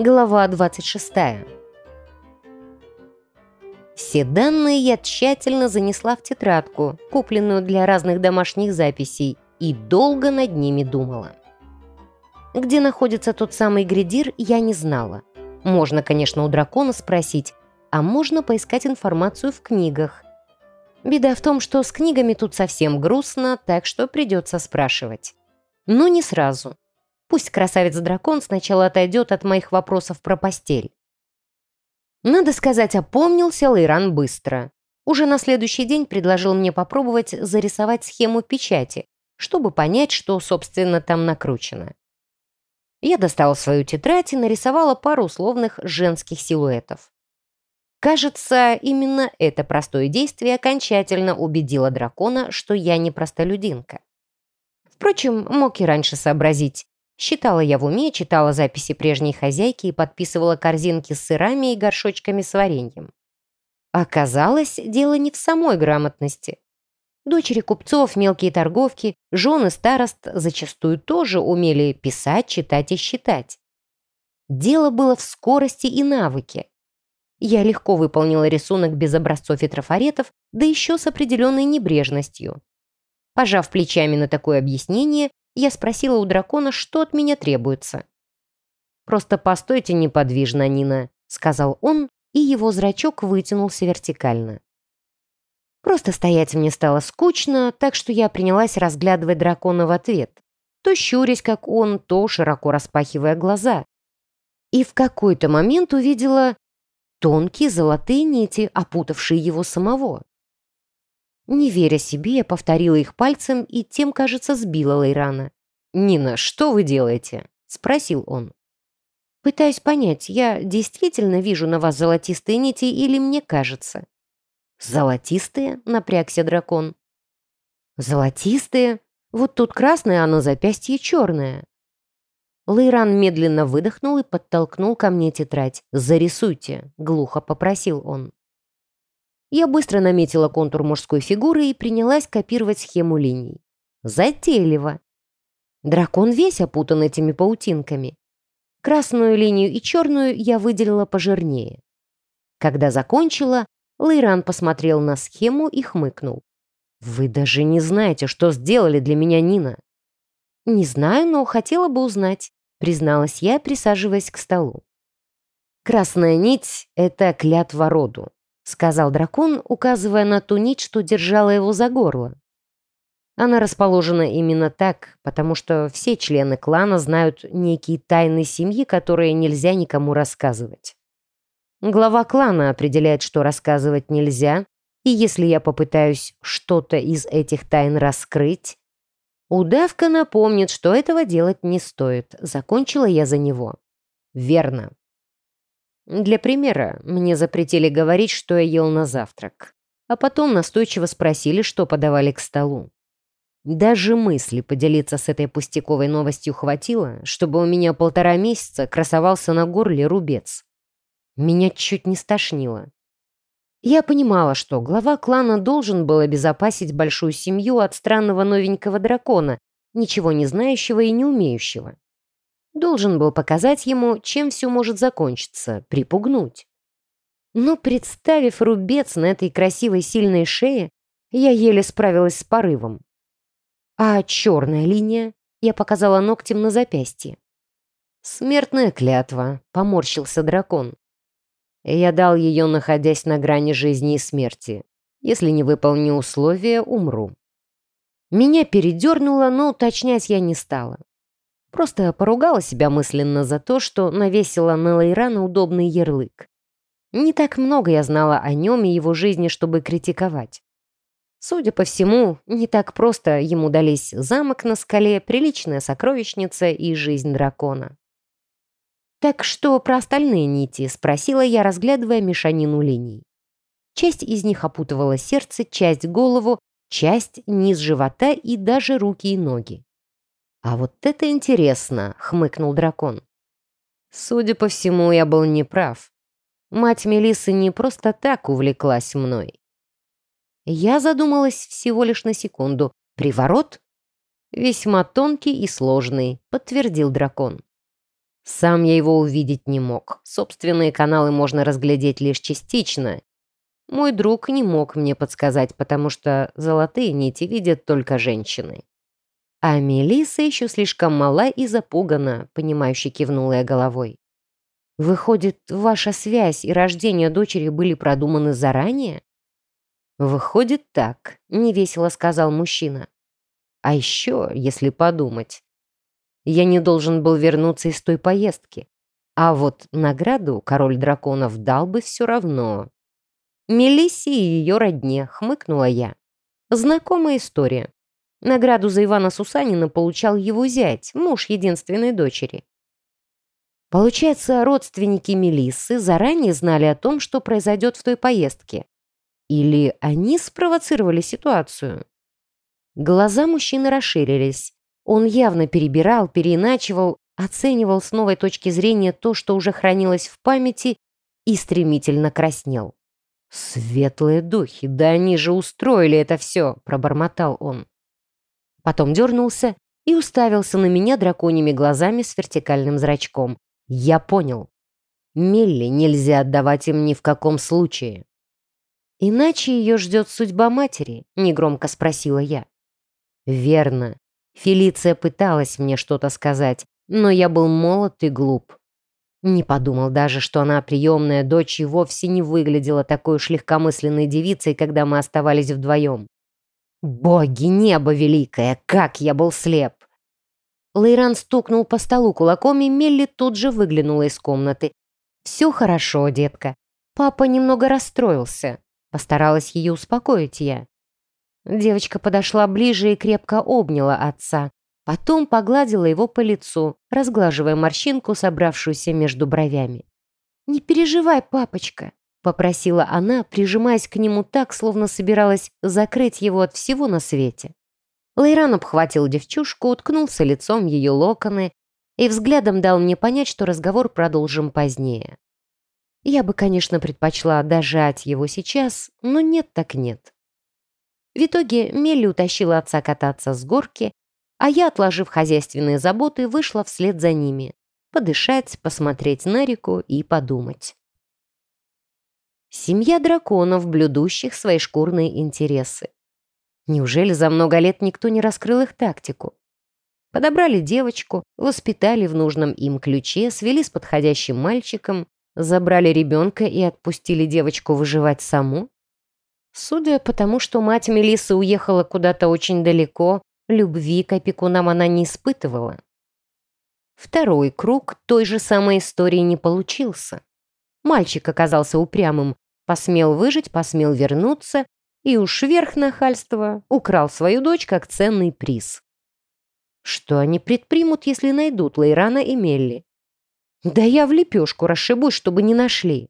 Глава 26. Все данные я тщательно занесла в тетрадку, купленную для разных домашних записей, и долго над ними думала. Где находится тот самый гридир, я не знала. Можно, конечно, у дракона спросить, а можно поискать информацию в книгах. Беда в том, что с книгами тут совсем грустно, так что придется спрашивать. Но не сразу. Пусть красавец-дракон сначала отойдет от моих вопросов про постель. Надо сказать, опомнился Лейран быстро. Уже на следующий день предложил мне попробовать зарисовать схему печати, чтобы понять, что, собственно, там накручено. Я достала свою тетрадь и нарисовала пару условных женских силуэтов. Кажется, именно это простое действие окончательно убедило дракона, что я не простолюдинка. Впрочем, мог и раньше сообразить. Считала я в уме, читала записи прежней хозяйки и подписывала корзинки с сырами и горшочками с вареньем. Оказалось, дело не в самой грамотности. Дочери купцов, мелкие торговки, жены старост зачастую тоже умели писать, читать и считать. Дело было в скорости и навыке. Я легко выполнила рисунок без образцов и трафаретов, да еще с определенной небрежностью. Пожав плечами на такое объяснение, я спросила у дракона, что от меня требуется. «Просто постойте неподвижно, Нина», — сказал он, и его зрачок вытянулся вертикально. Просто стоять мне стало скучно, так что я принялась разглядывать дракона в ответ, то щурясь, как он, то широко распахивая глаза. И в какой-то момент увидела тонкие золотые нити, опутавшие его самого. Не веря себе, я повторила их пальцем и тем, кажется, сбила Лейрана. «Нина, что вы делаете?» — спросил он. «Пытаюсь понять, я действительно вижу на вас золотистые нити или мне кажется?» «Золотистые?» — напрягся дракон. «Золотистые? Вот тут красное, а на запястье черное». Лейран медленно выдохнул и подтолкнул ко мне тетрадь. «Зарисуйте», — глухо попросил он. Я быстро наметила контур мужской фигуры и принялась копировать схему линий. Затейливо. Дракон весь опутан этими паутинками. Красную линию и черную я выделила пожирнее. Когда закончила, Лейран посмотрел на схему и хмыкнул. «Вы даже не знаете, что сделали для меня Нина». «Не знаю, но хотела бы узнать», призналась я, присаживаясь к столу. «Красная нить — это клятва роду сказал дракон, указывая на ту нить, что держала его за горло. Она расположена именно так, потому что все члены клана знают некие тайны семьи, которые нельзя никому рассказывать. Глава клана определяет, что рассказывать нельзя, и если я попытаюсь что-то из этих тайн раскрыть, удавка напомнит, что этого делать не стоит. Закончила я за него. Верно. Для примера, мне запретили говорить, что я ел на завтрак. А потом настойчиво спросили, что подавали к столу. Даже мысли поделиться с этой пустяковой новостью хватило, чтобы у меня полтора месяца красовался на горле рубец. Меня чуть не стошнило. Я понимала, что глава клана должен был обезопасить большую семью от странного новенького дракона, ничего не знающего и не умеющего. Должен был показать ему, чем все может закончиться, припугнуть. Но, представив рубец на этой красивой сильной шее, я еле справилась с порывом. А черная линия я показала ногтем на запястье. «Смертная клятва», — поморщился дракон. Я дал ее, находясь на грани жизни и смерти. Если не выполню условия, умру. Меня передернуло, но уточнять я не стала. Просто поругала себя мысленно за то, что навесила на Лейрана удобный ярлык. Не так много я знала о нем и его жизни, чтобы критиковать. Судя по всему, не так просто ему дались замок на скале, приличная сокровищница и жизнь дракона. «Так что про остальные нити?» — спросила я, разглядывая мешанину линий. Часть из них опутывала сердце, часть — голову, часть — низ живота и даже руки и ноги. «А вот это интересно!» — хмыкнул дракон. Судя по всему, я был неправ. Мать Мелисы не просто так увлеклась мной. Я задумалась всего лишь на секунду. Приворот? Весьма тонкий и сложный, подтвердил дракон. Сам я его увидеть не мог. Собственные каналы можно разглядеть лишь частично. Мой друг не мог мне подсказать, потому что золотые нити видят только женщины. А Мелисса еще слишком мала и запугана, понимающе кивнула я головой. Выходит, ваша связь и рождение дочери были продуманы заранее? Выходит так, невесело сказал мужчина. А еще, если подумать, я не должен был вернуться из той поездки. А вот награду король драконов дал бы все равно. Мелиссе и ее родне, хмыкнула я. Знакомая история. Награду за Ивана Сусанина получал его зять, муж единственной дочери. Получается, родственники Мелиссы заранее знали о том, что произойдет в той поездке. Или они спровоцировали ситуацию? Глаза мужчины расширились. Он явно перебирал, переиначивал, оценивал с новой точки зрения то, что уже хранилось в памяти, и стремительно краснел. «Светлые духи, да они же устроили это все!» – пробормотал он. Потом дернулся и уставился на меня драконьими глазами с вертикальным зрачком. Я понял. Мелли нельзя отдавать им ни в каком случае. «Иначе ее ждет судьба матери?» – негромко спросила я. «Верно. Фелиция пыталась мне что-то сказать, но я был молод и глуп. Не подумал даже, что она приемная дочь и вовсе не выглядела такой уж легкомысленной девицей, когда мы оставались вдвоем. Боги, небо великое, как я был слеп! Лейран стукнул по столу кулаком, и Мелли тут же выглянула из комнаты. «Все хорошо, детка. Папа немного расстроился». Постаралась ее успокоить я. Девочка подошла ближе и крепко обняла отца. Потом погладила его по лицу, разглаживая морщинку, собравшуюся между бровями. «Не переживай, папочка», — попросила она, прижимаясь к нему так, словно собиралась закрыть его от всего на свете. Лейран обхватил девчушку, уткнулся лицом в ее локоны и взглядом дал мне понять, что разговор продолжим позднее. Я бы, конечно, предпочла дожать его сейчас, но нет так нет. В итоге Мелли утащила отца кататься с горки, а я, отложив хозяйственные заботы, вышла вслед за ними. Подышать, посмотреть на реку и подумать. Семья драконов, блюдущих свои шкурные интересы. Неужели за много лет никто не раскрыл их тактику? Подобрали девочку, воспитали в нужном им ключе, свели с подходящим мальчиком, забрали ребенка и отпустили девочку выживать саму? Судя по тому, что мать Мелисы уехала куда-то очень далеко, любви к опекунам она не испытывала. Второй круг той же самой истории не получился. Мальчик оказался упрямым, посмел выжить, посмел вернуться и уж верх нахальства украл свою дочь как ценный приз. Что они предпримут, если найдут Лейрана и Мелли? Да я в лепешку расшибусь, чтобы не нашли.